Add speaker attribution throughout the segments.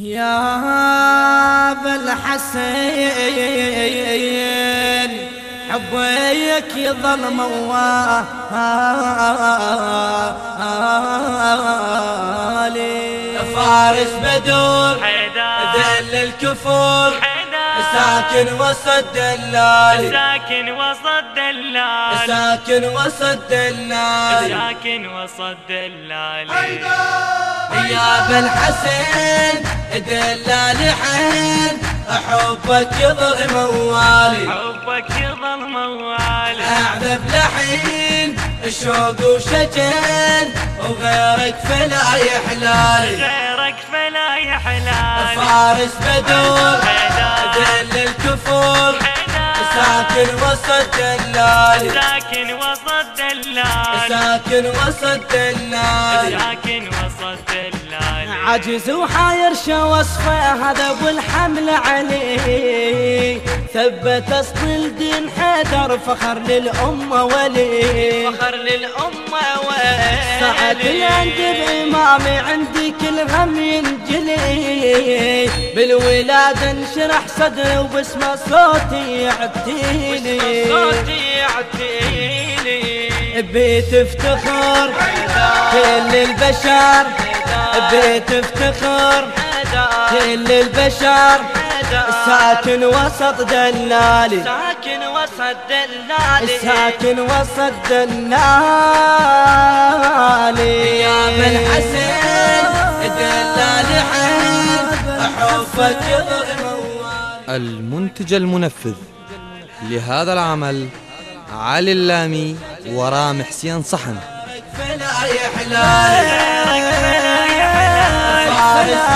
Speaker 1: يا أبا الحسين حبيك يظل موالي
Speaker 2: فارس بدور ذل الكفور. ساكن وسط دلال
Speaker 3: ساكن وسط دلال
Speaker 2: ساكن وسط دلال
Speaker 3: ساكن وسط دلال
Speaker 2: يا ابا الحسين دلال حين. حبك يظل موالي.
Speaker 3: حبك يظل موالي.
Speaker 2: أعذب لحين شوق وشجن وغيرك فلا يحلالي
Speaker 3: غيرك فلا يحلال
Speaker 2: فارس بدور ذل الكفور. ساكن وسط دلال.
Speaker 3: ساكن وسط دلال.
Speaker 2: ساكن وسط دلال.
Speaker 3: ساكن وسط دلال.
Speaker 1: عجز وحاير شو وصفه هذا ابو الحمل عليه ثبت أصل الدين حيدر فخر للأمة ولي
Speaker 3: فخر للأمة ويلي
Speaker 1: سعد العند بإمامي عندي كل هم ينجلي بالولادة انشرح صدري وباسمه صوتي يعتيلي
Speaker 3: صوتي يعتيلي
Speaker 1: بيت افتخر كل البشر بيت افتخر كل البشر. ساكن وسط دلالي
Speaker 3: ساكن وسط دلالي
Speaker 1: ساكن وسط دلالي
Speaker 2: يا أبا الحسين دلال حين حبك يظل موالي
Speaker 4: المنتج المنفذ لهذا العمل علي اللامي ورام حسين صحن.
Speaker 2: فلا فارس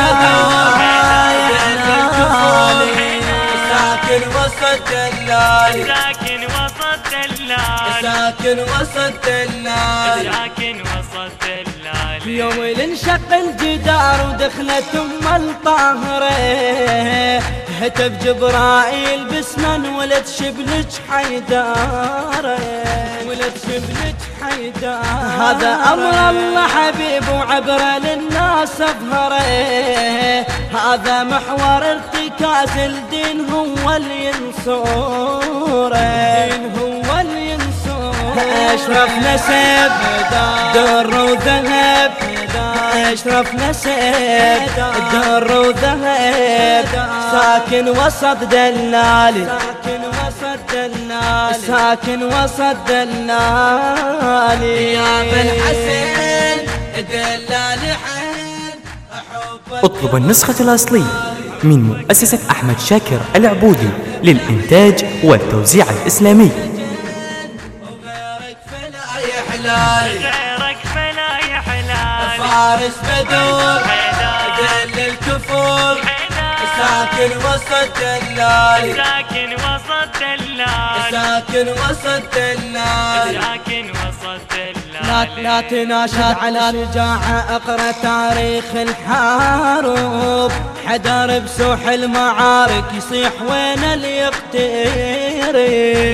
Speaker 2: ساكن وسط دلال
Speaker 3: ساكن وسط دلال
Speaker 2: ساكن وسط دلال
Speaker 3: ساكن وسط دلال
Speaker 1: يوم انشق الجدار ودخلت ام الطاهرة هتف جبرائيل باسما ولد شبلج حيدارة ولد شبلج حيدارة هذا أمر الله حبيب وعبره للناس. اظهره هذا محور ارتكاز الدين هو اللي ينصوره الدين هو اللي ينصوره أشرف نسب در وذهب. أشرف نسب در وذهب. ساكن وسط دلالي ساكن وسط دلالي ساكن وسط دلالي
Speaker 2: يا ابا الحسين دلال حين حبك
Speaker 5: أطلب النسخة الأصلية من مؤسسة أحمد شاكر العبودي للإنتاج والتوزيع الإسلامي.
Speaker 2: فارس بدور ذل الكفور ساكن وسط دلال
Speaker 3: ساكن وسط دلال
Speaker 2: ساكن وسط دلال
Speaker 3: ساكن وسط
Speaker 1: لا,
Speaker 3: دلال
Speaker 1: لا تناشد على شجاعة أقرأ تاريخ الحروب. حدر بسوح المعارك يصيح وين اللي يقترب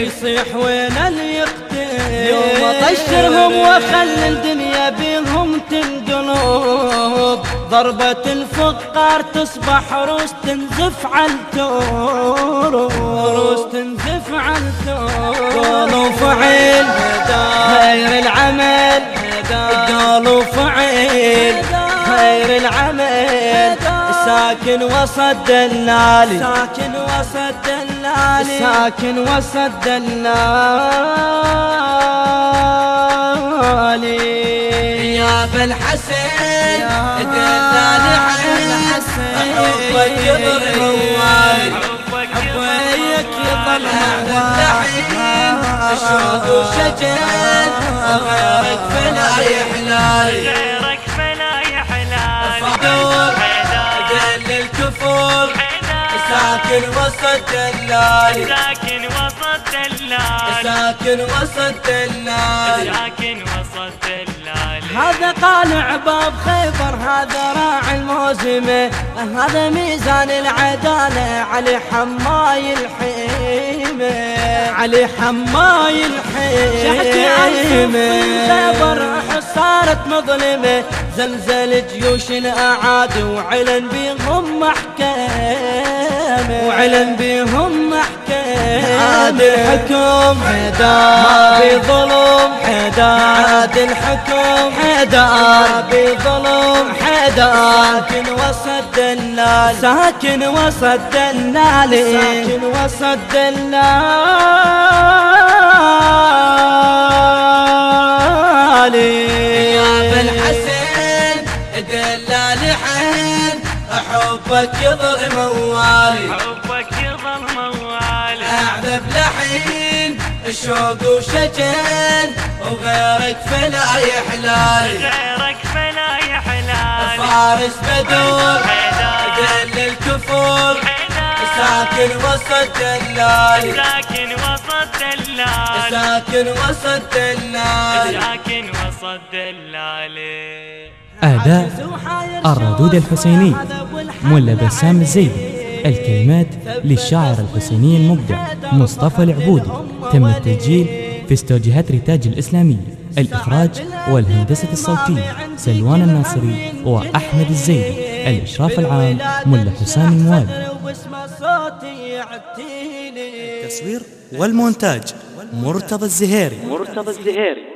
Speaker 1: يصيح وين اللي يقترب يوم أطشرهم وأخلي الدنيا بيهم تنقلب ضربة الفقار تصبح روس تنزف على التور روس تنزف على التور ساكن وسط دلالي ساكن وسط دلالي ساكن وسط دلالي
Speaker 2: يا أبا الحسين دلال حين حبك يضر موالي
Speaker 3: حبك
Speaker 1: حبيك يظل
Speaker 2: الحين شوق وشجن وغيرك فلا يحلالي ساكن وسط دلالي
Speaker 3: ساكن وسط دلال
Speaker 2: ساكن وسط دلالي
Speaker 3: ساكن وسط دلال
Speaker 1: هذا قال عباب خيبر هذا راعي الموزمة هذا ميزان العدالة علي حماي الحيمة علي حماي الحيمة خيبر صارت مظلمة. زلزل جيوش الأعادي وعلن بهم محكمة وعلن بهم محكمة. عاد الحكم حدار ما في ظلم حدار عاد الحكم حدار ما في ظلم حدار ساكن وسط دلال ساكن وسط دلال ساكن وسط دلال
Speaker 2: حبك يضر موالي
Speaker 3: حبك يظل موالي
Speaker 2: اعذب لحين شوق وشجن وغيرك فلا يحلالي
Speaker 3: غيرك فلا يحلال
Speaker 2: فارس بدور. دل الكفور. ساكن وسط دلالي
Speaker 3: ساكن وسط دلال
Speaker 2: ساكن وسط دلالي
Speaker 3: ساكن وسط دلالي
Speaker 5: أداء الردود الحسيني ملا بسام الزيدي الكلمات للشاعر الحسيني المبدع مصطفى العبودي. تم التسجيل في استوديوهات ريتاج الإسلامية الإخراج والهندسة الصوتية سلوان الناصري وأحمد الزيدي الإشراف العام ملا حسام الموالي.
Speaker 4: التصوير والمونتاج مرتضى الزهيري.
Speaker 5: مرتضى الزهيري.